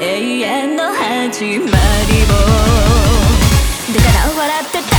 永遠の始まりを。だから笑ってた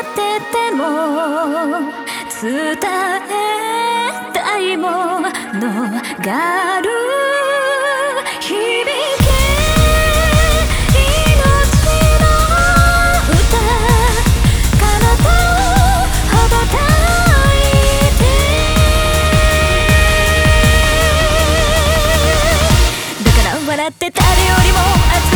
ってても伝えたいものがある響笑って誰よりも熱く